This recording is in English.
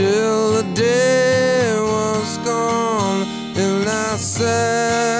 till the day was gone and I said